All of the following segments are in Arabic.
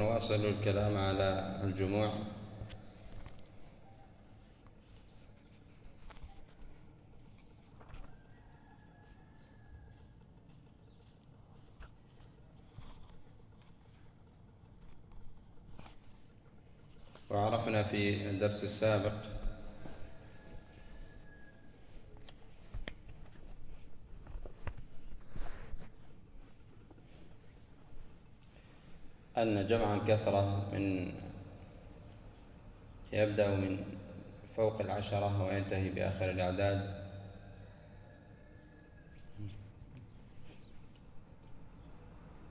فنواصل الكلام على الجموع. وعرفنا في الدرس السابق أن جمع الكثرة من يبدأ من فوق العشرة وينتهي بآخر الأعداد.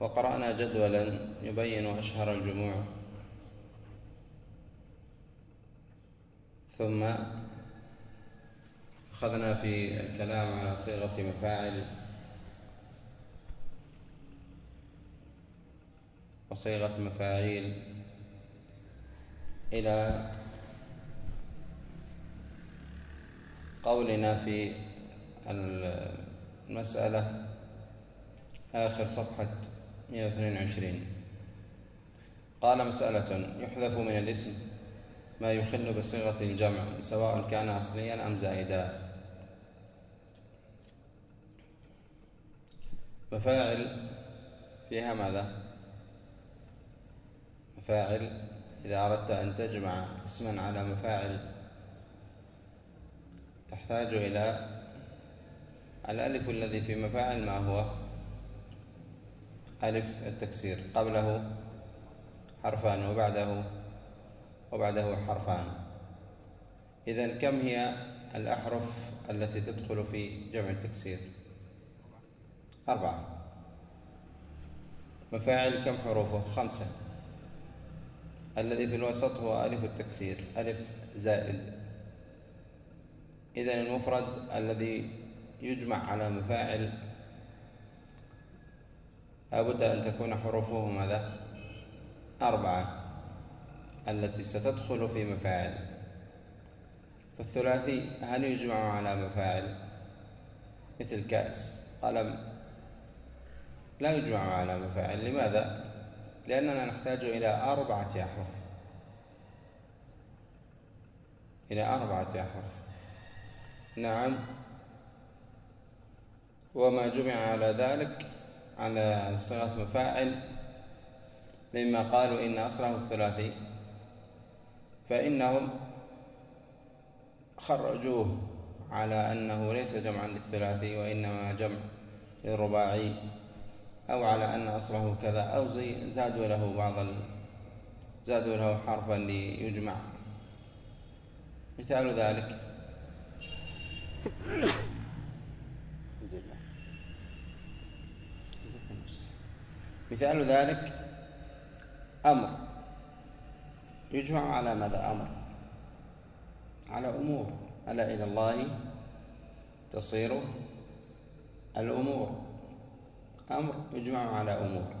وقرأنا جدولا يبين أشهر الجموع. ثم أخذنا في الكلام على صيغة مفاعل وصيغة مفاعيل إلى قولنا في المسألة آخر صفحة 122 قال مسألة يحذف من الاسم ما يخل بصيغة الجمع سواء كان أصليا أم زائدا مفاعل فيها ماذا؟ مفاعل إذا أردت أن تجمع اسما على مفاعل تحتاج إلى الألف الذي في مفاعل ما هو؟ ألف التكسير قبله حرفان وبعده وبعده حرفان. إذا كم هي الأحرف التي تدخل في جمع التكسير؟ أربعة. مفاعل كم حروفه؟ خمسة. الذي في الوسط هو ألف التكسير ألف زائد إذا المفرد الذي يجمع على مفاعل لابد أن تكون حروفه ماذا؟ أربعة التي ستدخل في مفاعل فالثلاثي هل يجمع على مفاعل مثل كأس قلم لا يجمع على مفاعل لماذا؟ لأننا نحتاج إلى أربعة أحرف. إلى أربعة أحرف. نعم. وما جمع على ذلك على صيغة مفاعل مما قالوا إن أصله الثلاثي. فإنهم خرجوه على أنه ليس جمعا للثلاثي وإنما جمع للرباعي. أو على أن أصله كذا أو زي زادوا له بعض ال... زادوا له حرفا ليجمع. مثال ذلك. مثال ذلك أمر. يجمع على ماذا أمر؟ على أمور. ألا إلى الله تصير الأمور. أمر يجمع على أمور.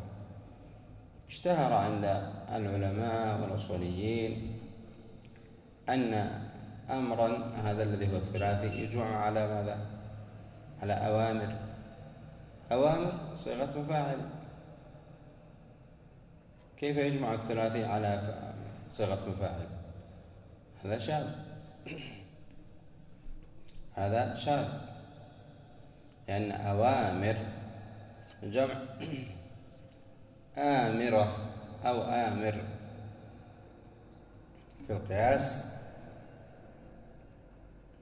اشتهر عند العلماء والأصوليين أن أمرا هذا الذي هو الثلاثي يجمع على ماذا؟ على أوامر. أوامر صيغة مفاعل. كيف يجمع الثلاثي على صيغة مفاعل؟ هذا شاذ. هذا شاذ. لأن أوامر جمع آمرة أو آمر في القياس.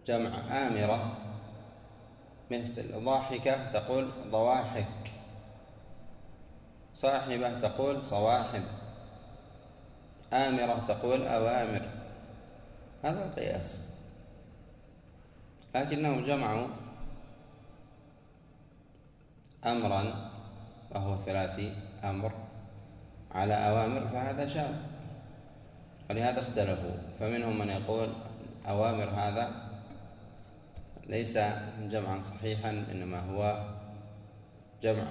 جمع آمرة مثل ضاحكة تقول ضواحك صاحبة تقول صواحب آمرة تقول أوامر. هذا القياس. لكنهم جمعوا أمرا وهو ثلاثي أمر على أوامر فهذا شاذ. ولهذا اختلفوا. فمنهم من يقول أوامر هذا ليس جمعا صحيحا إنما هو جمع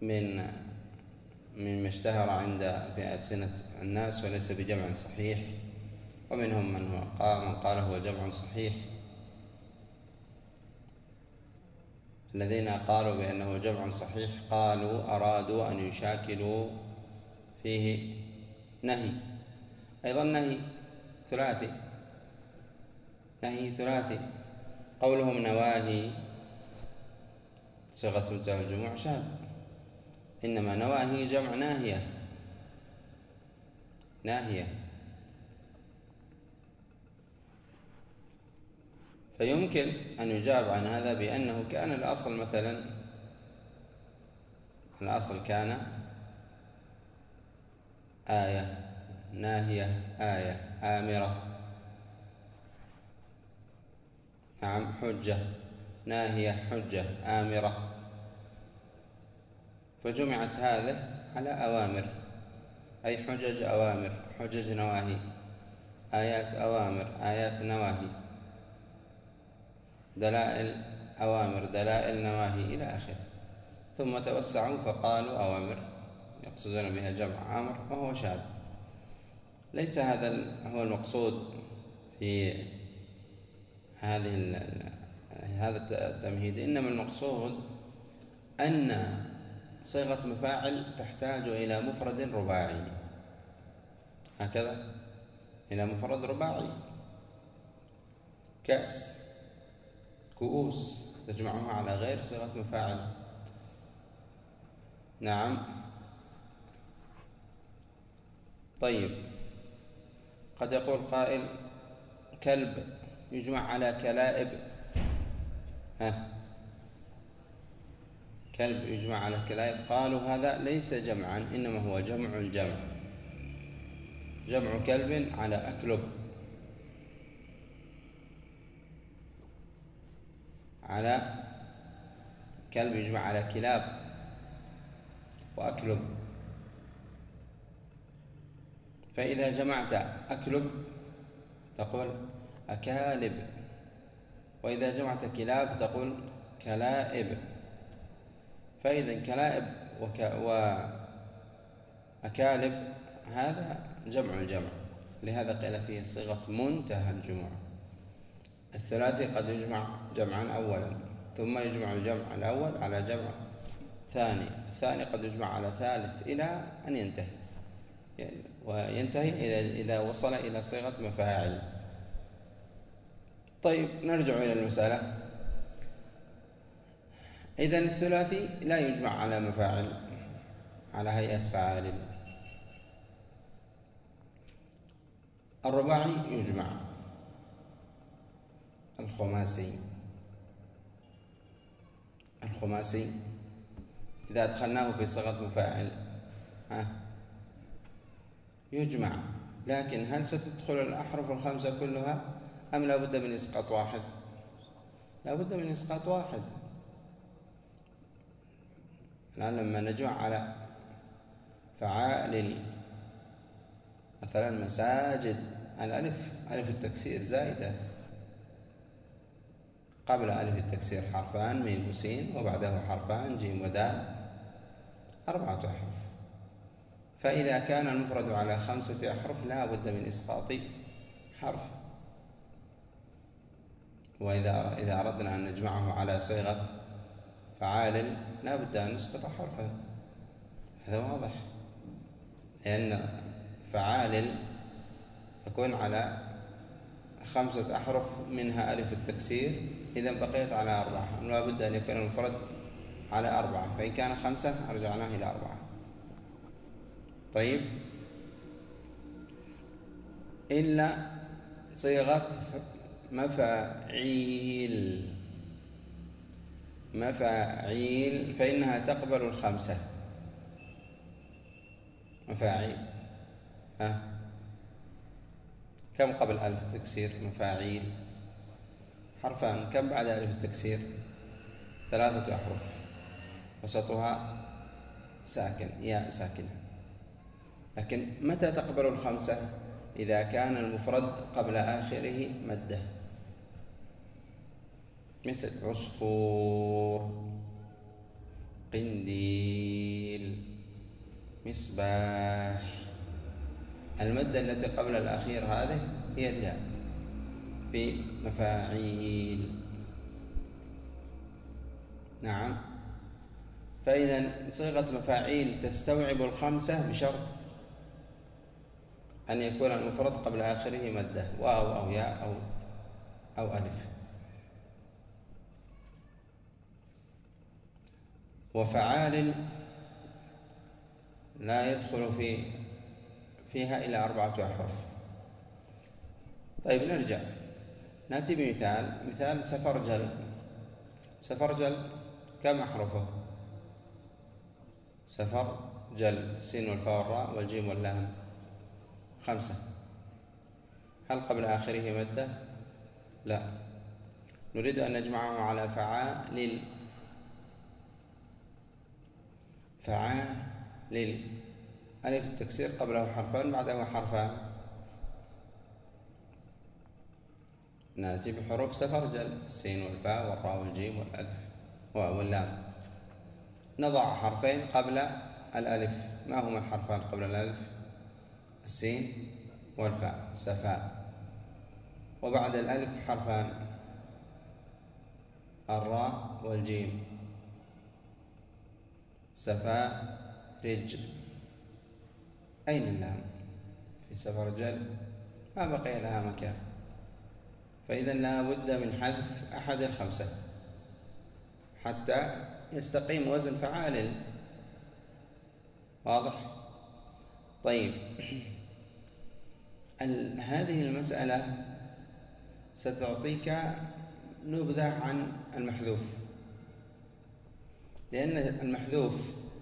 من مما اشتهر عند في ألسنة الناس وليس بجمع صحيح. ومنهم من قال من قال هو جمع صحيح. الذين قالوا بأنه جمع صحيح قالوا أرادوا أن يشاكلوا فيه نهي. أيضا نهي ثلاثي. نهي ثلاثي. قولهم نواهي صيغة الجموع شاذ. إنما نواهي جمع ناهية. ناهية. فيمكن أن يجاب عن هذا بأنه كان الأصل مثلا الأصل كان آية ناهية آية آمرة نعم حجة ناهية حجة آمرة. فجمعت هذه على أوامر أي حجج أوامر حجج نواهي آيات أوامر آيات نواهي. دلائل أوامر دلائل نواهي إلى آخره. ثم توسعوا فقالوا أوامر يقصدون بها جمع أمر وهو شاذ. ليس هذا هو المقصود في هذه هذا التمهيد. إنما المقصود أن صيغة مفاعل تحتاج إلى مفرد رباعي. هكذا إلى مفرد رباعي. كأس. كؤوس تجمعها على غير صيغة مفاعل. نعم. طيب. قد يقول قائل كلب يجمع على كلائب. ها. كلب يجمع على كلائب. قالوا هذا ليس جمعا إنما هو جمع الجمع. جمع كلب على أكلب. على كلب يجمع على كلاب وأكلب. فإذا جمعت أكلب تقول أكالب. وإذا جمعت كلاب تقول كلائب. فإذا كلائب وك وأكالب هذا جمع الجمع. لهذا قيل فيه صيغة منتهى الجموع الثلاثي قد يجمع جمعا أولا ثم يجمع الجمع الأول على جمع ثاني. الثاني قد يجمع على ثالث إلى أن ينتهي. وينتهي إذا وصل إلى صيغة مفاعل. طيب نرجع إلى المسألة. إذا الثلاثي لا يجمع على مفاعل على هيئة فعال الرباعي يجمع. الخماسي. الخماسي. إذا أدخلناه في صيغة مفاعل. ها. يجمع. لكن هل ستدخل الأحرف الخمسة كلها أم لا بد من إسقاط واحد؟ لا بد من إسقاط واحد. الآن لما نجمع على فعال مثلا مساجد. الألف ألف التكسير زائدة. قبل ألف التكسير حرفان ميم وسين وبعده حرفان جيم ودال أربعة أحرف. فإذا كان المفرد على خمسة أحرف لا بد من إسقاط حرف. وإذا إذا أردنا أن نجمعه على صيغة فعال لا بد أن نسقط حرفا. هذا واضح. لأن فعال تكون على خمسة أحرف منها ألف التكسير إذا بقيت على أربعة. لا بد أن يكون المفرد على أربعة. فإن كان خمسة رجعناه إلى أربعة. طيب. إلا صيغة مفاعيل. مفاعيل فإنها تقبل الخمسة. مفاعيل. ها؟ كم قبل ألف التكسير مفاعيل. حرفان كم بعد ألف التكسير؟ ثلاثة أحرف. وسطها ساكن ياء ساكنة. لكن متى تقبل الخمسة؟ إذا كان المفرد قبل آخره مدة. مثل عصفور قنديل مصباح. المادة التي قبل الأخير هذه هي الياء. في مفاعيل نعم. فإذا صيغة مفاعيل تستوعب الخمسة بشرط أن يكون المفرد قبل آخره مدة واو أو ياء أو أو ألف. وفعال لا يدخل في فيها إلا أربعة أحرف. طيب نرجع. نأتي بمثال مثال سفرجل سفرجل كم أحرفه؟ سفرجل السين والفاء والراء والجيم واللام. خمسة. هل قبل آخره مدة؟ لا. نريد أن نجمعه على فعال فعال ألف التكسير قبله حرفان بعده حرفان. نأتي بحروف سفرجل السين والفاء والراء والجيم والألف واللام. نضع حرفين قبل الألف. ما هما الحرفان قبل الألف؟ السين والفاء سفاء. وبعد الألف حرفان. الراء والجيم. سفاء رج. أين اللام؟ في سفرجل ما بقي لها مكان. فإذا لا بد من حذف أحد الخمسة حتى يستقيم وزن فعال. واضح؟ طيب. هذه المسألة ستعطيك نبذة عن المحذوف. لأن المحذوف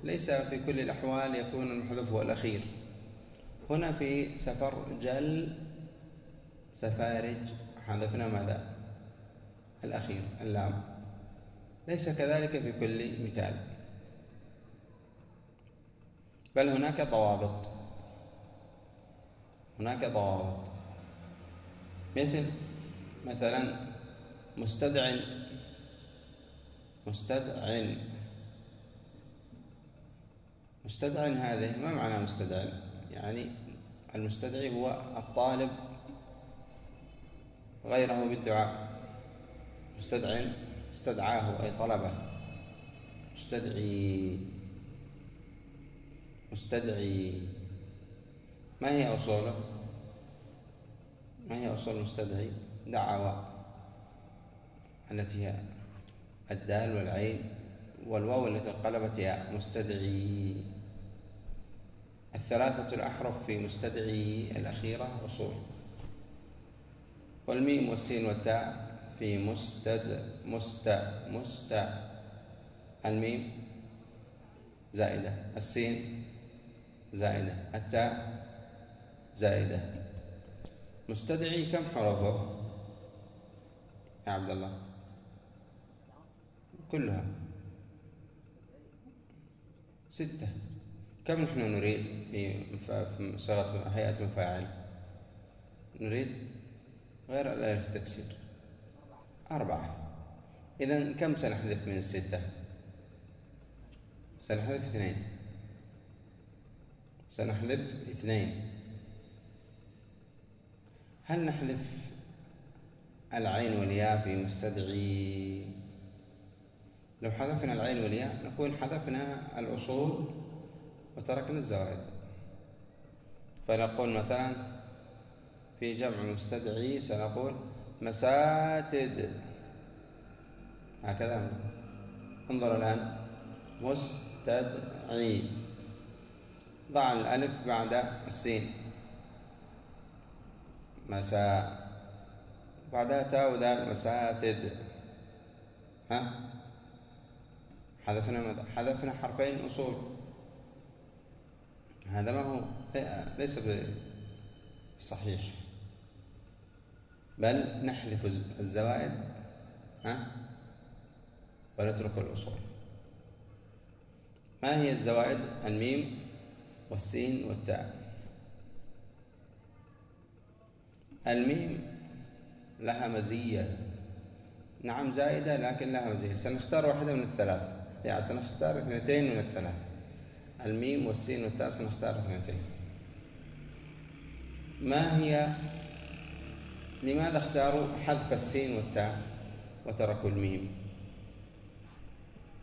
ليس في كل الأحوال يكون المحذوف هو الأخير. هنا في سفر جل سفارج حذفنا ماذا؟ الأخير اللام. ليس كذلك في كل مثال. بل هناك ضوابط. هناك ضوابط. مثل مثلا مستدع. مستدع. مستدع هذه ما معنى مستدع؟ يعني المستدعي هو الطالب غيره بالدعاء. مستدع استدعاه أي طلبه. مستدعي. مستدعي. ما هي أصوله ما هي أصول المستدعي؟ دعوة. التي هي الدال والعين والواو التي انقلبت ياء مستدعي. الثلاثة الأحرف في مستدعي الأخيرة أصول. والميم والسين والتاء في مستد مست مست الميم زائدة السين زائدة التاء زائدة. مستدعي كم حرفه؟ يا عبد الله. كلها. ستة. كم نحن نريد في صيغة هيئة مفاعل؟ نريد غير الألف التكسير أربعة. إذا كم سنحذف من الستة؟ سنحذف اثنين. سنحذف اثنين. هل نحذف العين والياء في مستدعي؟ لو حذفنا العين والياء نكون حذفنا الأصول وتركنا الزوائد. فنقول مثلا في جمع مستدعي سنقول مساتد. هكذا. انظر الآن. مستدعي. ضع الألف بعد السين. مساء بعدها تاء ودال. مساتد. ها؟ حذفنا ماذا؟ حذفنا حرفين أصول. هذا ما هو. ليس بصحيح. بل نحذف الزوائد ها؟ ونترك الأصول. ما هي الزوائد؟ الميم والسين والتاء. الميم لها مزية. نعم زائدة لكن لها مزية. سنختار واحدة من الثلاث. يعني سنختار اثنتين من الثلاث. الميم والسين والتاء سنختار اثنتين. ما هي لماذا اختاروا حذف السين والتاء وتركوا الميم؟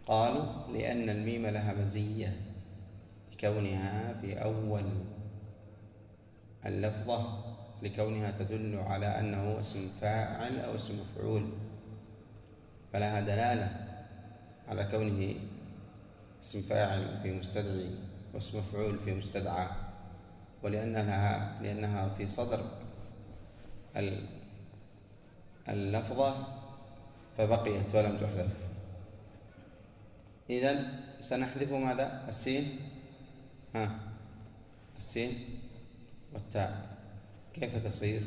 قالوا لأن الميم لها مزية لكونها في أول اللفظة لكونها تدل على أنه اسم فاعل أو اسم مفعول فلها دلالة على كونه اسم فاعل في مستدعي واسم مفعول في مستدعى ولأنها لأنها في صدر اللفظة فبقيت ولم تحذف. إذا سنحذف ماذا؟ السين. ها. السين والتاء. كيف تصير؟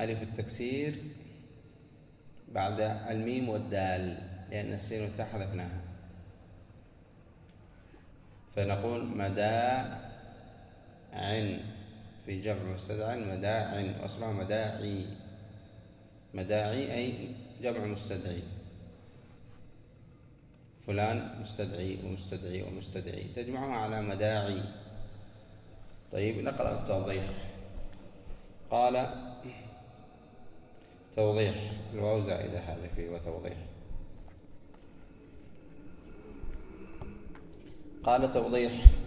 ألف التكسير بعد الميم والدال لأن السين والتاء حذفناها. فنقول مداع في جمع مستدعى مداع وأصلها مداعي. مداعي أي جمع مستدعي. فلان مستدعي ومستدعي ومستدعي. تجمعها على مداعي. طيب نقرأ التوضيح. قال توضيح. الواو زائدة هذه فيه وتوضيح قال توضيح.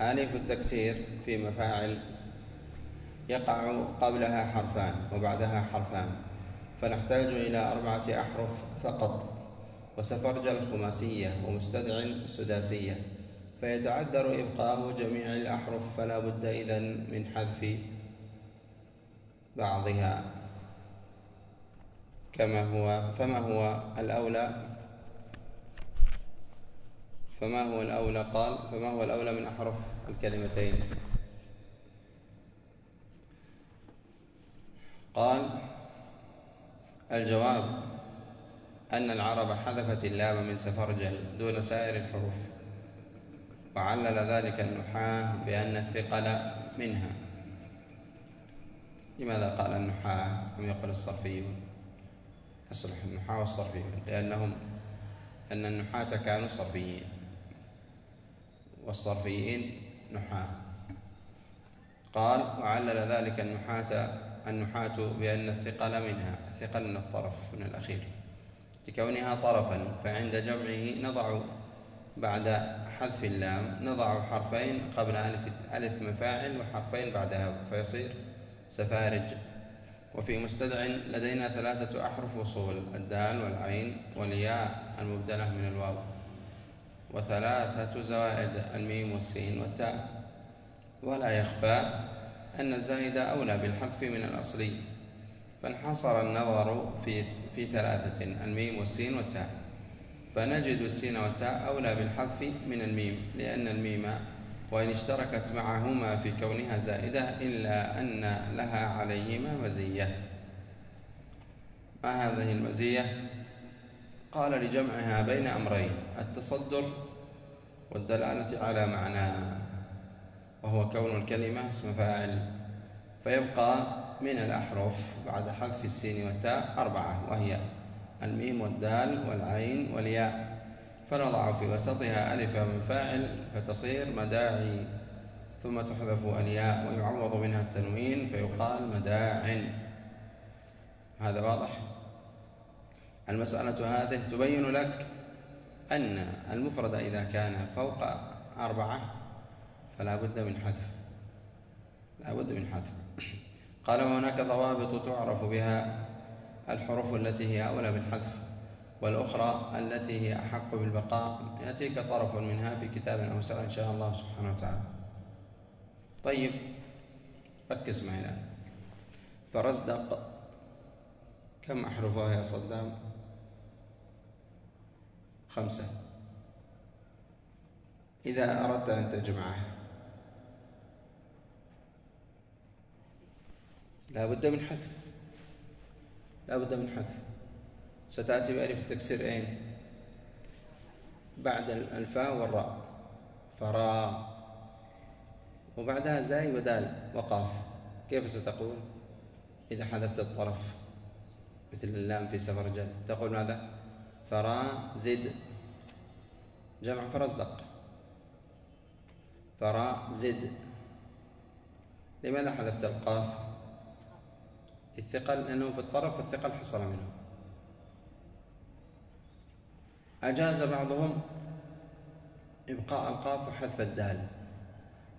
آلف التكسير في مفاعل يقع قبلها حرفان وبعدها حرفان فنحتاج إلى أربعة أحرف فقط وسفرجل خماسية ومستدع سداسية فيتعذر إبقاء جميع الأحرف فلا بد إذن من حذف بعضها كما هو فما هو الأولى؟ فما هو الأولى؟ قال فما هو الأولى من أحرف الكلمتين. قال الجواب أن العرب حذفت اللام من سفرجل دون سائر الحروف وعلل ذلك النحاة بأن الثقل منها. لماذا قال النحاة؟ لم يقل الصرفيون. يصلح النحاة والصرفيون لأنهم أن النحاة كانوا صرفيين. والصرفيين نحاة. قال وعلل ذلك النحاة النحاة بأن الثقل منها الثقل من الطرف من الأخير. لكونها طرفا فعند جمعه نضع بعد حذف اللام نضع حرفين قبل ألف, ألف مفاعل وحرفين بعدها فيصير سفارج. وفي مستدع لدينا ثلاثة أحرف وصول الدال والعين والياء المبدلة من الواو. وثلاثة زوائد الميم والسين والتاء. ولا يخفى أن الزائد أولى بالحذف من الأصلي فانحصر النظر في في ثلاثة الميم والسين والتاء. فنجد السين والتاء أولى بالحذف من الميم لأن الميم وإن اشتركت معهما في كونها زائدة إلا أن لها عليهما مزية. ما هذه المزية؟ قال لجمعها بين أمرين التصدر والدلالة على معنى وهو كون الكلمة اسم فاعل فيبقى من الأحرف بعد حذف السين والتاء أربعة وهي الميم والدال والعين والياء. فنضع في وسطها ألف من فاعل فتصير مداعي ثم تحذف الياء ويعوض منها التنوين فيقال مداع هذا واضح؟ المسألة هذه تبين لك أن المفرد إذا كان فوق أربعة فلا بد من حذف. لا بد من حذف. قال وهناك ضوابط تعرف بها الحروف التي هي أولى بالحذف والأخرى التي هي أحق بالبقاء. يأتيك طرف منها في كتاب أوسع إن شاء الله سبحانه وتعالى. طيب ركز معي الآن. فرزدق كم أحرفها يا صدام؟ خمسة. إذا أردت أن تجمعه. لا بد من حذف. لا بد من حذف. ستأتي بألف التكسير أين؟ بعد الفاء والراء. فرا وبعدها زاي ودال وقاف. كيف ستقول؟ إذا حذفت الطرف مثل اللام في سفرجل تقول ماذا؟ فرا زد جمع فرزدق فرا زد. لماذا حذفت القاف؟ الثقل لأنه في الطرف والثقل حصل منه. أجاز بعضهم إبقاء القاف وحذف الدال.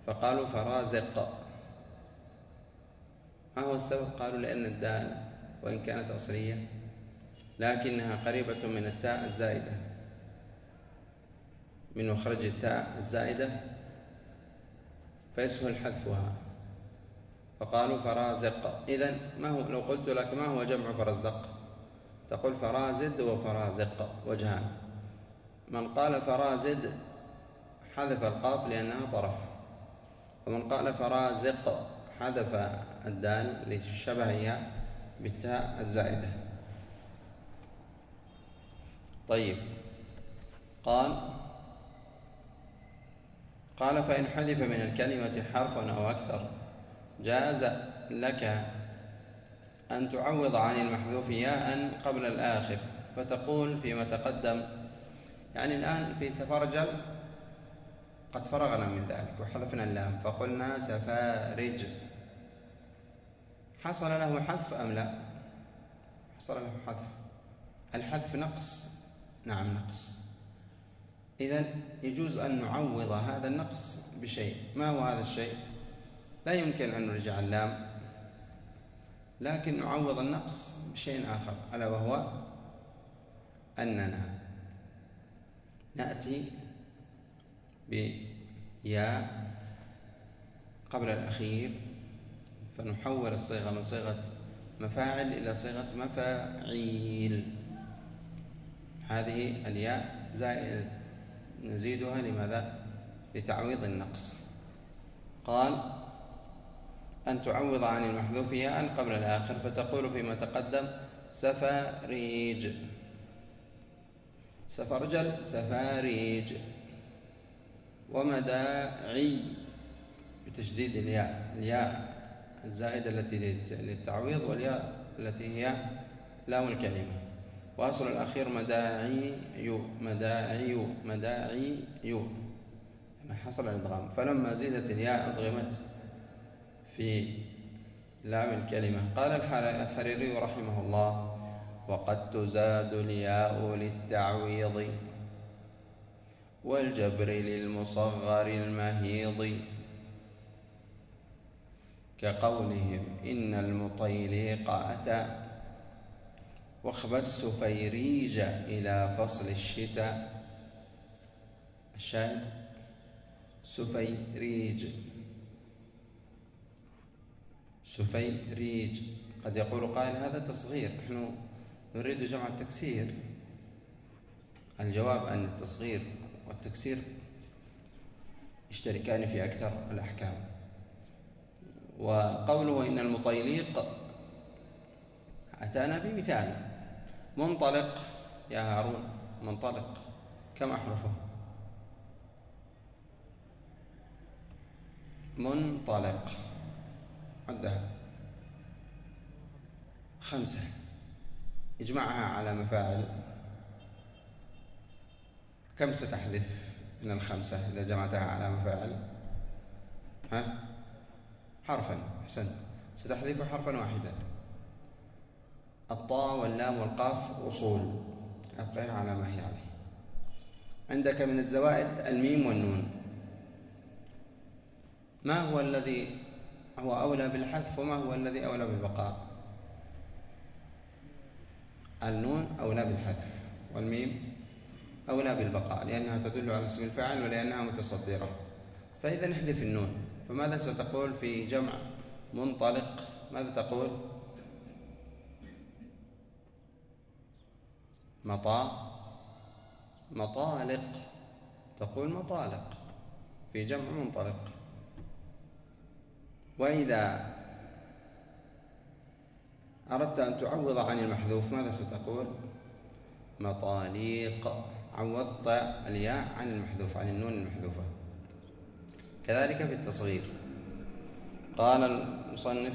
فقالوا فرازق ما هو السبب؟ قالوا لأن الدال وإن كانت أصلية لكنها قريبة من التاء الزائدة. من مخرج التاء الزائدة فيسهل حذفها فقالوا فرازق. إذا ما هو؟ لو قلت لك ما هو جمع فرزدق تقول فرازد وفرازق وجهان. من قال فرازد حذف القاف لأنها طرف. ومن قال فرازق حذف الدال لشبهها بالتاء الزائدة. طيب. قال قال فإن حذف من الكلمة حرف أو أكثر جاز لك أن تعوض عن المحذوف ياء قبل الآخر فتقول فيما تقدم. يعني الآن في سفرجل قد فرغنا من ذلك وحذفنا اللام فقلنا سفارج. حصل له حذف أم لا؟ حصل له حذف. الحذف نقص. نعم نقص. إذا يجوز أن نعوض هذا النقص بشيء. ما هو هذا الشيء؟ لا يمكن أن نرجع اللام لكن نعوض النقص بشيء آخر ألا وهو أننا نأتي بياء قبل الأخير فنحول الصيغة من صيغة مفاعل إلى صيغة مفاعيل. هذه الياء زائد نزيدها لماذا؟ لتعويض النقص. قال أن تعوض عن المحذوف ياء قبل الآخر فتقول فيما تقدم سفاريج. سفرجل سفاريج. ومداعي بتشديد الياء. الياء الزائدة التي للتعويض والياء التي هي لام الكلمة. وأصل الأخير مداعيو مداعي مداعيو. يعني حصل الإدغام. فلما زيدت الياء أدغمت في لام الكلمة. قال الحريري رحمه الله وقد تزاد الياء للتعويض والجبر للمصغر المهيض. كقولهم إن المطيليق أتى واخبى السفيريج إلى فصل الشتاء. الشاهد سفيريج. سفيريج. قد يقول قائل هذا تصغير. نحن نريد جمع التكسير. الجواب أن التصغير والتكسير يشتركان في أكثر الأحكام. وقوله إن المطيليق أتانا بمثال. منطلق يا هارون منطلق. كم أحرفه؟ منطلق. عدها. خمسة. اجمعها على مفاعل. كم ستحذف من الخمسة إذا جمعتها على مفاعل؟ ها؟ حرفا أحسنت. ستحذف حرفا واحدا. الطاء واللام والقاف أصول. أبقيها على ما هي عليه. عندك من الزوائد الميم والنون. ما هو الذي هو أولى بالحذف وما هو الذي أولى بالبقاء؟ النون أولى بالحذف والميم أولى بالبقاء لأنها تدل على اسم الفاعل ولأنها متصدرة. فإذا نحذف النون. فماذا ستقول في جمع منطلق؟ ماذا تقول؟ مطا مطالق. تقول مطالق. في جمع منطلق. وإذا أردت أن تعوض عن المحذوف ماذا ستقول؟ مطاليق. عوضت الياء عن المحذوف عن النون المحذوفة. كذلك في التصغير. قال المصنف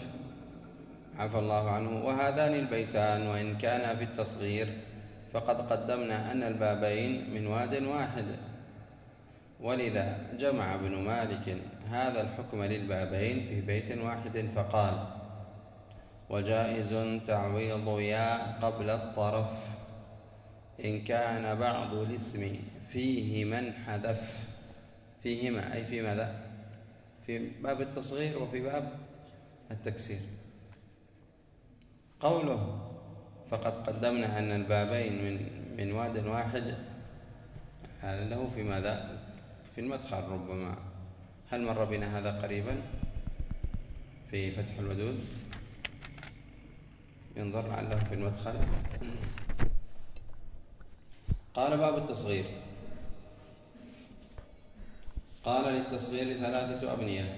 عفى الله عنه وهذان البيتان وإن كانا في التصغير فقد قدمنا أن البابين من واد واحد. ولذا جمع ابن مالك هذا الحكم للبابين في بيت واحد فقال وجائز تعويض يا قبل الطرف إن كان بعض الاسم فيه من حذف. فيهما أي في ماذا؟ في باب التصغير وفي باب التكسير. قوله فقد قدمنا أن البابين من من واد واحد. هذا له في ماذا؟ في المدخل ربما. هل مر بنا هذا قريبا؟ في فتح الودود. ينظر لعله في المدخل. قال باب التصغير. قال للتصغير ثلاثة أبنية.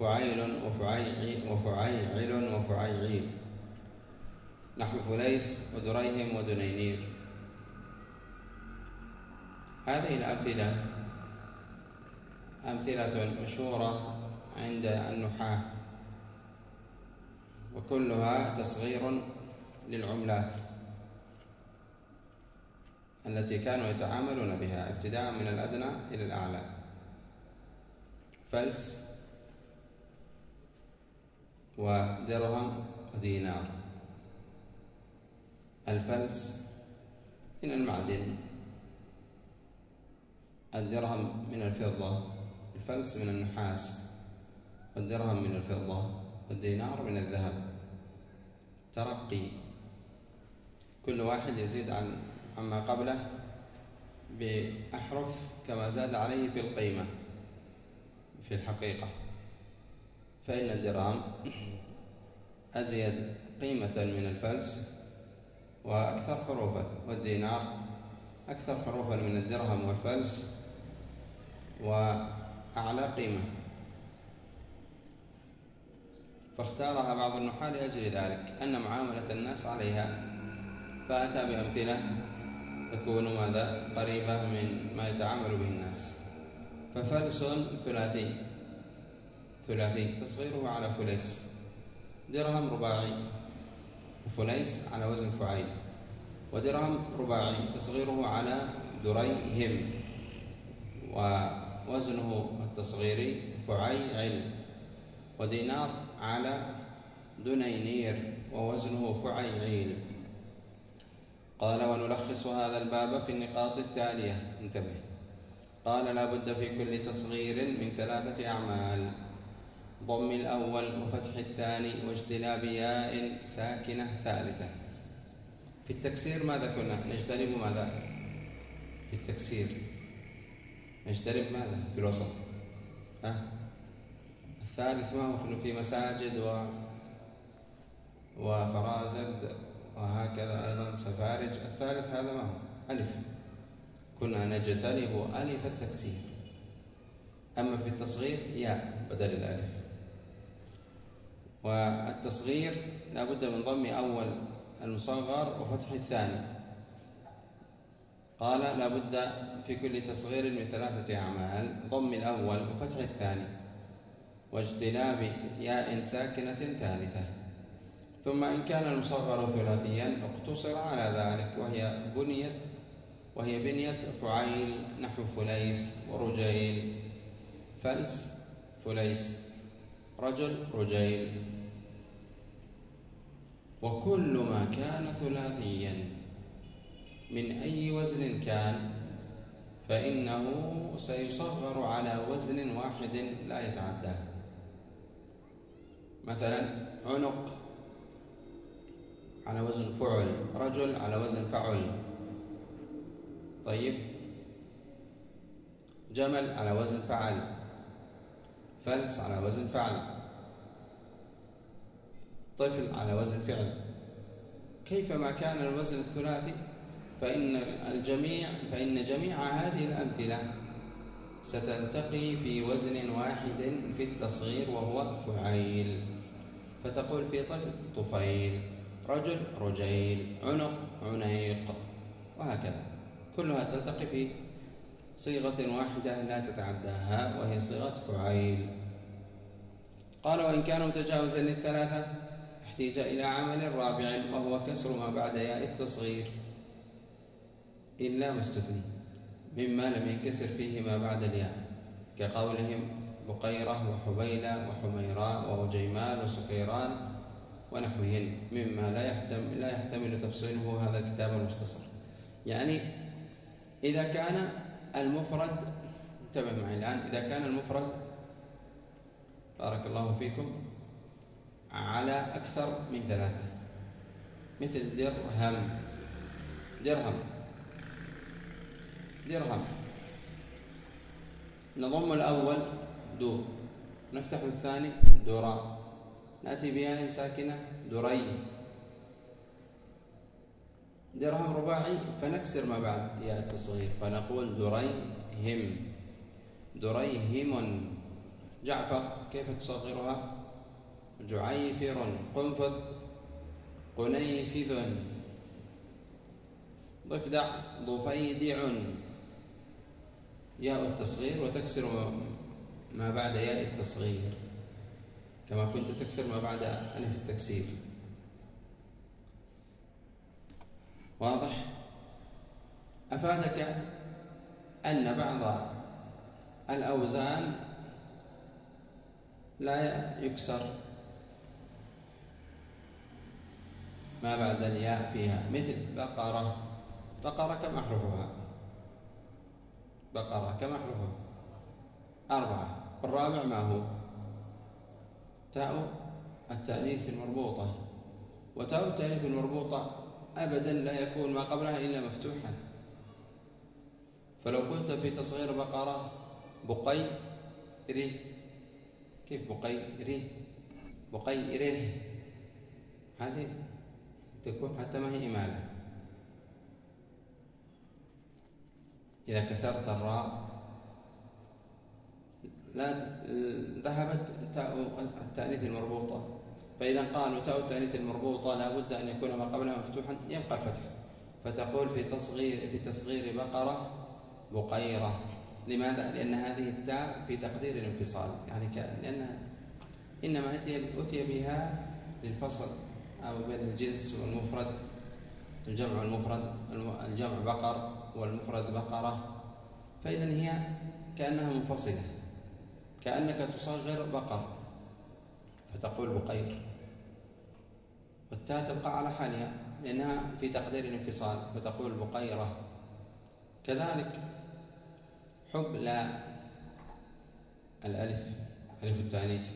فعيل وفعيع وفعيعل وفعيعيل. نحو فليس ودريهم ودنينير. هذه الأمثلة أمثلة مشهورة عند النحاة وكلها تصغير للعملات التي كانوا يتعاملون بها ابتداء من الأدنى إلى الأعلى. فلس ودرهم ودينار. الفلس من المعدن. الدرهم من الفضة الفلس من النحاس والدرهم من الفضة والدينار من الذهب. ترقي. كل واحد يزيد عن عما قبله بأحرف كما زاد عليه في القيمة في الحقيقة. فإن الدرهم أزيد قيمة من الفلس وأكثر حروفا. والدينار أكثر حروفا من الدرهم والفلس وأعلى قيمة. فاختارها بعض النحاة لأجل ذلك أن معاملة الناس عليها. فأتى بأمثلة تكون ماذا؟ قريبة من ما يتعامل به الناس. ففلس ثلاثي. ثلاثي تصغيره على فليس درهم رباعي. وفليس على وزن فعيل. ودرهم رباعي تصغيره على دريهم. ووزنه التصغيري فعيعل ودينار على دنينير ووزنه فعيعيل قال ونلخص هذا الباب في النقاط التالية. انتبه. قال لا بد في كل تصغير من ثلاثة أعمال. ضم الأول وفتح الثاني واجتناب ياء ساكنة ثالثة. في التكسير ماذا كنا؟ نجتنب ماذا؟ في التكسير. نجتنب ماذا؟ في الوسط. ها؟ الثالث ما هو؟ في مساجد و وفرازد وهكذا أيضا سفارج. الثالث هذا ما هو؟ ألف. كنا نجتنب ألف التكسير. أما في التصغير ياء بدل الألف. والتصغير لا بد من ضم أول المصغر وفتح الثاني. قال لا بد في كل تصغير من ثلاثة أعمال ضم الأول وفتح الثاني. واجتناب ياء ساكنة ثالثة. ثم إن كان المصغر ثلاثيا اقتصر على ذلك وهي بنيت وهي بنية فعيل نحو فليس ورجيل. فلس فليس. رجل رجيل. وكل ما كان ثلاثيا من أي وزن كان فإنه سيصغر على وزن واحد لا يتعدى. مثلا عنق على وزن فعل رجل على وزن فعل. طيب جمل على وزن فعل. فلس على وزن فعل. طفل على وزن فعل. كيفما كان الوزن الثلاثي؟ فإن الجميع فإن جميع هذه الأمثلة ستلتقي في وزن واحد في التصغير وهو فعيل. فتقول في طفل طفيل رجل رجيل عنق عنيق وهكذا. كلها تلتقي في صيغة واحدة لا تتعداها وهي صيغة فعيل. قال وإن كان متجاوزا للثلاثة احتيج إلى عمل رابع وهو كسر ما بعد ياء التصغير. إلا ما استثني مما لم ينكسر فيه ما بعد الياء كقولهم بقيرة وحبيلة وحميراء وجيمال وسكيران ونحوهن مما لا يحتمل, لا يحتمل تفصيله هذا الكتاب المختصر. يعني إذا كان المفرد انتبه معي الآن إذا كان المفرد بارك الله فيكم على أكثر من ثلاثة. مثل درهم. درهم. درهم. نضم الأول دو. نفتح الثاني درا نأتي بياء ساكنة دري درهم رباعي فنكسر ما بعد ياء التصغير. فنقول دريهم دريهم جعفر كيف تصغرها؟ جعيفر قنفذ قنيفذ. ضفدع ضفيدع. ياء التصغير وتكسر ما بعد ياء التصغير كما كنت تكسر ما بعد ألف التكسير. واضح؟ أفادك أن بعض الأوزان لا يكسر. ما بعد الياء فيها؟ مثل بقرة. بقرة كم أحرفها؟ بقرة كم أحرفها؟ أربعة. الرابع ما هو؟ تاء التأنيث المربوطة. وتاء التأنيث المربوطة أبدا لا يكون ما قبلها إلا مفتوحا. فلو قلت في تصغير بقرة بقي ري كيف بقي ري بقي ري هذه تكون حتى ما هي إمالة. إذا كسرت الراء لا ذهبت التأنيث المربوطة. فإذا قالوا تاء التأنيث المربوطة لا بد أن يكون ما قبلها مفتوحا يبقى الفتح. فتقول في تصغير في تصغير بقرة بقيرة لماذا؟ لأن هذه التاء في تقدير الانفصال. يعني لأنها إنما أتي بها للفصل أو بين الجنس والمفرد الجمع المفرد الجمع بقر والمفرد بقرة. فإذا هي كأنها منفصلة كأنك تصغر بقر فتقول بقير. والتاء تبقى على حالها لأنها في تقدير الانفصال فتقول بقيرة. كذلك حب لا. الألف ألف التأنيث.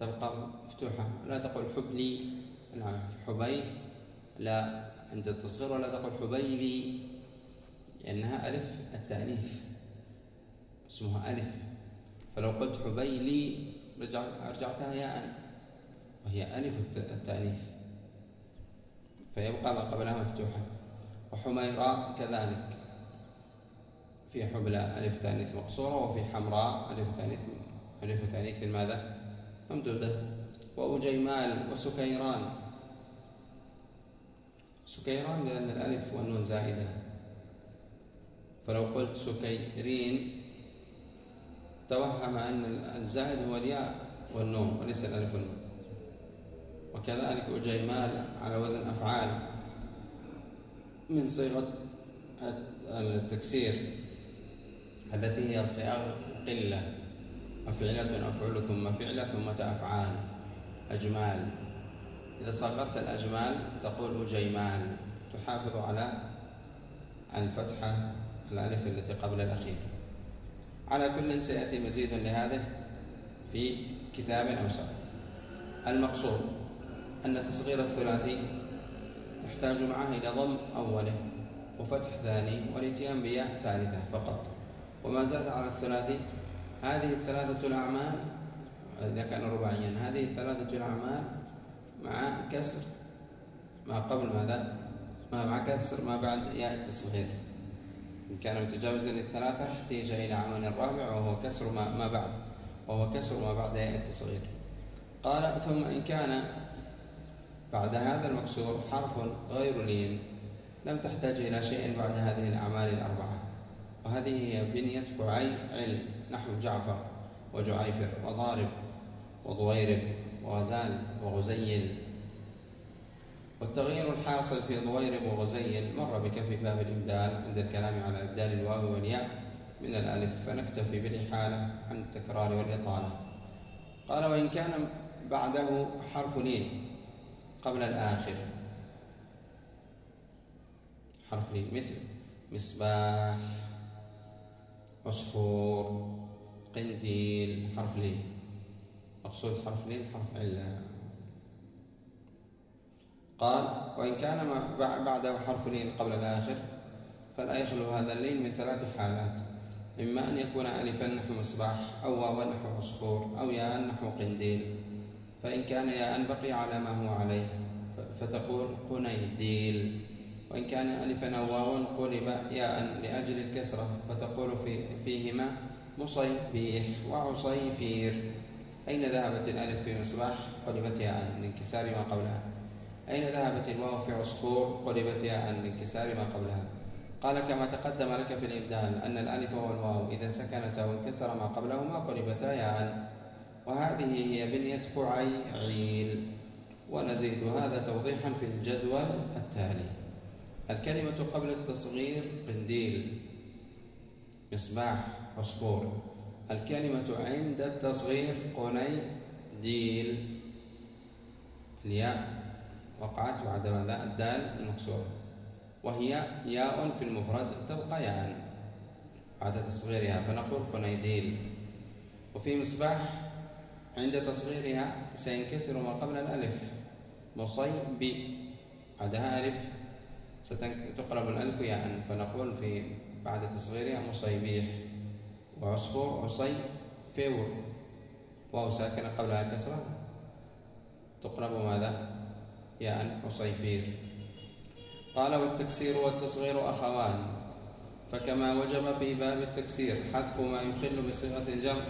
تبقى مفتوحة. لا تقول حب لي. نعم حبي. لا عند التصغير ولا تقول حبيلي لأنها ألف التأنيث. اسمها ألف. فلو قلت حبيلي رجعتها ياء. وهي ألف التأنيث. فيبقى ما قبلها مفتوحا وحميراء كذلك. في حبلى ألف تأنيث مقصورة وفي حمراء ألف تأنيث ألف تأنيث ماذا؟ ممدودة وأجيمال وسكيران. سكيران لأن الألف والنون زائدة. فلو قلت سكيرين توهم أن الزائد هو الياء والنون وليس الألف والنون. وكذلك أجيمال على وزن أفعال من صيغة التكسير. التي هي صياغ قلة أفعلة أفعل ثم فعلة ثم تأفعال أجمال. إذا صغرت الأجمال تقول أجيمال تحافظ على الفتحة الألف التي قبل الأخير. على كل سيأتي مزيد لهذا في كتاب أوسع المقصود أن تصغير الثلاثي تحتاج معه إلى ضم أوله وفتح ثاني والاتيان بياء ثالثة فقط. وما زاد على الثلاثي هذه الثلاثة الأعمال إذا كان رباعيا هذه الثلاثة الأعمال مع كسر ما قبل ماذا؟ مع كسر ما بعد ياء التصغير. إن كان متجاوزا للثلاثة احتيج إلى عمل رابع وهو كسر ما, ما بعد وهو كسر ما بعد ياء التصغير. قال ثم إن كان بعد هذا المكسور حرف غير لين لم تحتاج إلى شيء بعد هذه الأعمال الأربعة. وهذه هي بنية فعيل علم نحو جعفر وجعيفر وضارب وضويرب وغزال وغزيل. والتغيير الحاصل في ضويرب وغزيل مر بك في باب الإبدال عند الكلام على إبدال الواو والياء من الألف فنكتفي بالإحالة عن التكرار والإطالة. قال وإن كان بعده حرف لين قبل الآخر. حرف لين مثل مصباح. عصفور قنديل حرف لين. مقصود حرف لين حرف علة قال وإن كان بعده حرف لين قبل الآخر فلا يخلو هذا اللين من ثلاث حالات. إما أن يكون ألفا نحو مصباح أو واوا نحو عصفور أو ياء نحو قنديل فإن كان ياء بقي على ما هو عليه. فتقول قنيديل وإن كان ألفا أو واوا قلب ياء لأجل الكسرة فتقول في فيهما مصيبيح وعصيفير. أين ذهبت الألف في مصباح؟ قلبت ياء لانكسار ما قبلها. أين ذهبت الواو في عصفور؟ قلبت ياء لانكسار ما قبلها. قال كما تقدم لك في الإبدال أن الألف والواو إذا سكنتا وانكسر ما قبلهما قلبتا ياء. وهذه هي بنية فعيعيل. ونزيد هذا توضيحا في الجدول التالي. الكلمة قبل التصغير قنديل. مصباح عصفور. الكلمة عند التصغير قني ديل. الياء وقعت بعد ماذا الدال المكسورة وهي ياء في المفرد تبقى ياء بعد تصغيرها فنقول قنيديل وفي مصباح عند تصغيرها سينكسر ما قبل الألف. مصيب بعدها ألف. ستقلب الألف ياء فنقول في بعد تصغيرها مصيبيح. وعصفور عصيفور واو ساكنة قبلها كسرة. تقلب ماذا؟ ياء عصيفير قال والتكسير والتصغير أخوان. فكما وجب في باب التكسير حذف ما يخل بصيغة الجمع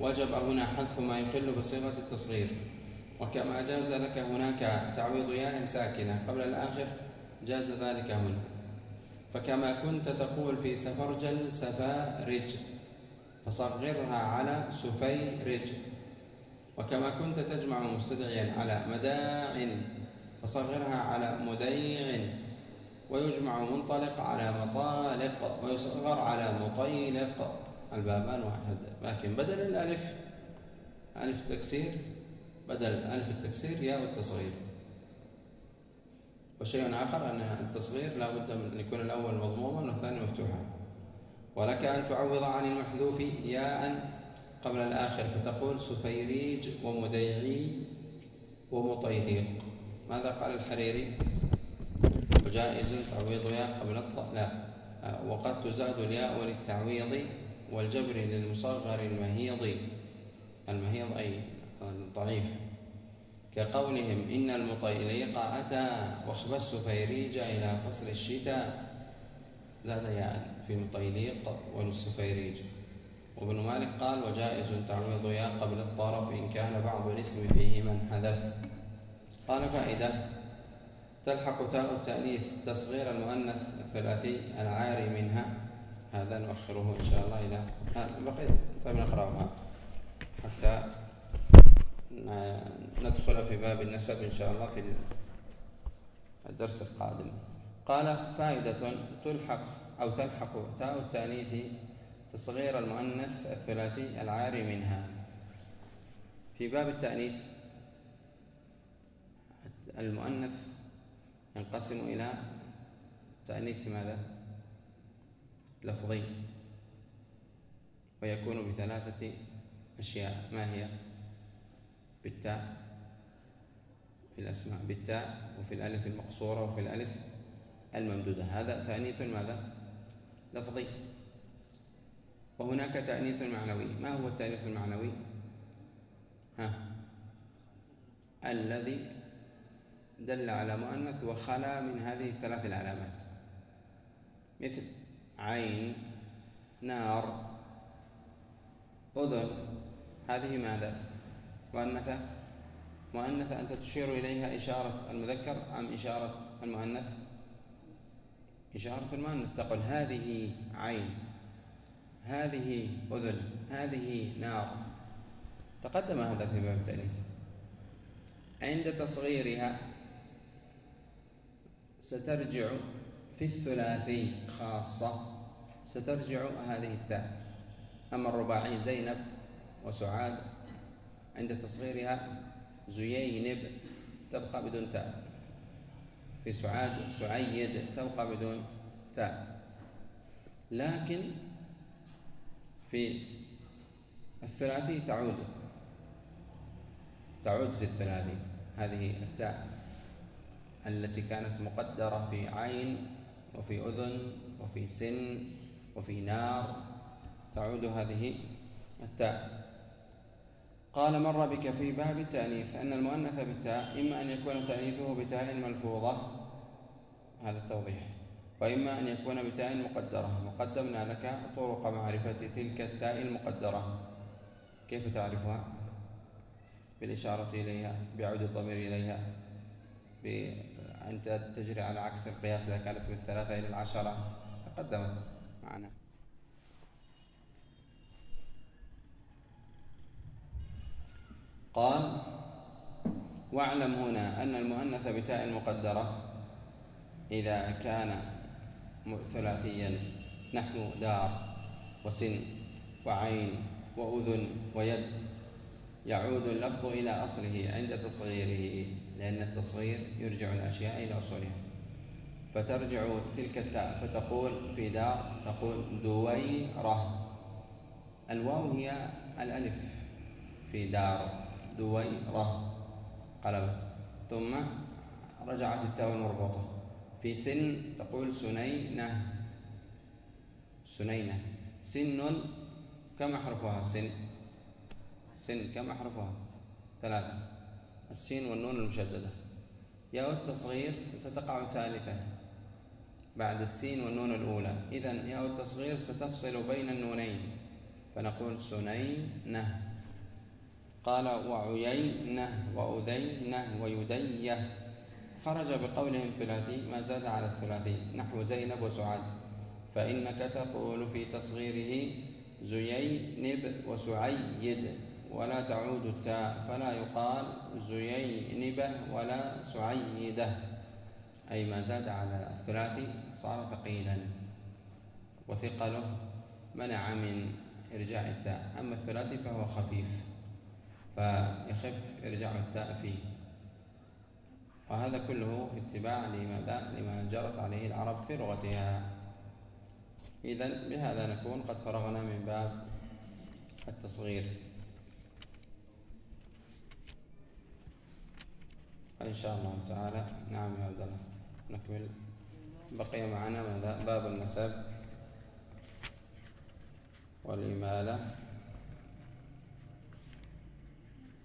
وجب هنا حذف ما يخل بصيغة التصغير. وكما جاز لك هناك تعويض ياء ساكنة قبل الآخر جاز ذلك هنا فكما كنت تقول في سفرجل سفارج فصغرها على سفيرج. وكما كنت تجمع مستدعيا على مداع فصغرها على مديع. ويجمع منطلق على مطالق ويصغر على مطيلق. البابان واحد. لكن بدل الألف ألف التكسير بدل ألف التكسير ياء التصغير. وشيء آخر أن التصغير لا بد أن يكون الأول مضموما والثاني مفتوحا. ولك أن تعوض عن المحذوف ياء قبل الآخر فتقول سفيريج ومديعي ومطيلق ماذا قال الحريري؟ وجائز تعويض ياء قبل الطاء لا. وقد تزاد الياء للتعويض والجبر للمصغر المهيض. المهيض أي الضعيف. كقولهم إن المطيليق أتى واخبى السفيريج إلى فصل الشتاء. زاد ياء في مطيليق والسفيريج وابن مالك قال وجائز تعويض ياء قبل الطرف إن كان بعض الاسم فيه من حذف قال فائدة. تلحق تاء التأنيث تصغير المؤنث الثلاثي العاري منها. هذا نؤخره إن شاء الله إلى بقيت فبنقرأها حتى ندخل في باب النسب إن شاء الله في الدرس القادم قال فائدة تلحق أو تلحق تاء التأنيث تصغير المؤنث الثلاثي العاري منها في باب التأنيث المؤنث ينقسم إلى تأنيث ماذا؟ لفظي ويكون بثلاثة أشياء ما هي؟ بالتاء في الأسماء بالتاء وفي الألف المقصورة وفي الألف الممدودة. هذا تأنيث ماذا؟ لفظي. وهناك تأنيث معنوي. ما هو التأنيث المعنوي؟ ها. الذي دل على مؤنث وخلا من هذه الثلاث العلامات. مثل عين نار أذن. هذه ماذا؟ مؤنثة؟ مؤنثة أنت تشير إليها إشارة المذكر أم إشارة المؤنث؟ إشارة المؤنث. تقول هذه عين هذه أذن هذه نار. تقدم هذا في باب التأنيث. عند تصغيرها سترجع في الثلاثي خاصة. سترجع هذه التاء. أما الرباعي زينب وسعاد عند تصغيرها زيينب تبقى بدون تاء. في سعاد سعيد تبقى بدون تاء. لكن في الثلاثي تعود. تعود في الثلاثي هذه التاء التي كانت مقدرة في عين وفي أذن وفي سن وفي نار. تعود هذه التاء. قال مر بك في باب التأنيث؟ أن المؤنث بالتاء إما أن يكون تأنيثه بتاء ملفوظة هذا التوضيح وإما أن يكون بتاء مقدرة وقدمنا لك طرق معرفة تلك التاء المقدرة. كيف تعرفها؟ بالإشارة إليها بعود الضمير إليها بأن تجري على عكس القياس إذا كانت من الثلاثة إلى العشرة تقدمت معنا. قال واعلم هنا أن المؤنث بتاء مقدرة إذا كان ثلاثيا نحو دار وسن وعين وأذن ويد. يعود اللفظ إلى أصله عند تصغيره لأن التصغير يرجع الأشياء إلى أصولها. فترجع تلك التاء فتقول في دار تقول دويرة. الواو هي الألف في دار. دويرة. قلبت ثم رجعت التاء المربوطة في سن تقول سنينة. سنينة. سن كم أحرفها سن. سن كم أحرفها ثلاثة. السين والنون المشددة. ياء التصغير ستقع ثالثة. بعد السين والنون الأولى. إذا ياء التصغير ستفصل بين النونين. فنقول سنينة. قال وعيينة وأذينة ويدية. خرج بقولهم ثلاثي ما زاد على الثلاثي نحو زينب وسعاد. فإنك تقول في تصغيره زيينب وسعيد ولا تعود التاء فلا يقال زيينبة ولا سعيدة أي ما زاد على الثلاثي صار ثقيلا. وثقله منع من إرجاع التاء. أما الثلاثي فهو خفيف. فيخف إرجاع التاء فيه. وهذا كله اتباع لماذا؟ لما جرت عليه العرب في لغتها. إذا بهذا نكون قد فرغنا من باب التصغير. إن شاء الله تعالى. نعم يا عبد الله. نكمل. بقي معنا ماذا؟ باب النسب والإمالة.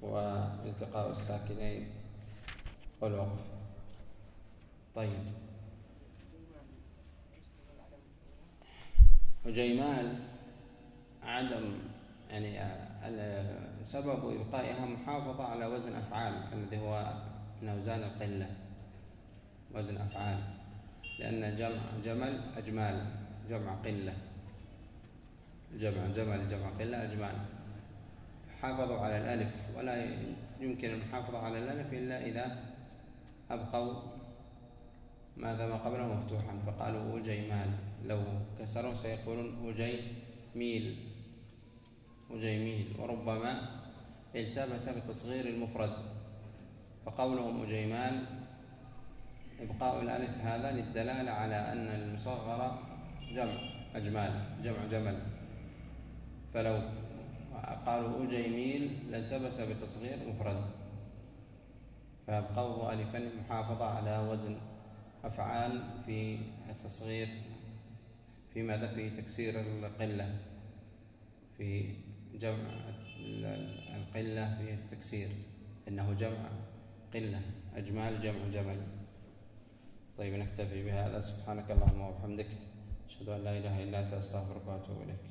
والتقاء الساكنين والوقف. طيب. وجيمال عدم يعني سبب إبقائها محافظة على وزن أفعال الذي هو من أوزان القلة. وزن أفعال. لأن جمع جمل أجمال جمع قلة. جمع جمل جمع قلة أجمال. حافظوا على الألف ولا يمكن المحافظة على الألف إلا إذا أبقوا ماذا ما قبله مفتوحا فقالوا أجيمال لو كسروا سيقولون أجي ميل. أجيميل وربما التبس بتصغير المفرد فقولهم أجيمال إبقاء الألف هذا للدلالة على أن المصغر جمع أجمال جمع جمل. فلو قالوا أجيميل لالتبس بتصغير مفرد فأبقوه ألفا محافظة على وزن أفعال في التصغير في ماذا في تكسير القلة في جمع القلة في التكسير إنه جمع قلة أجمال جمع جمل. طيب نكتفي بهذا. سبحانك اللهم وبحمدك أشهد أن لا إله إلا أنت أستغفرك وأتوب إليك.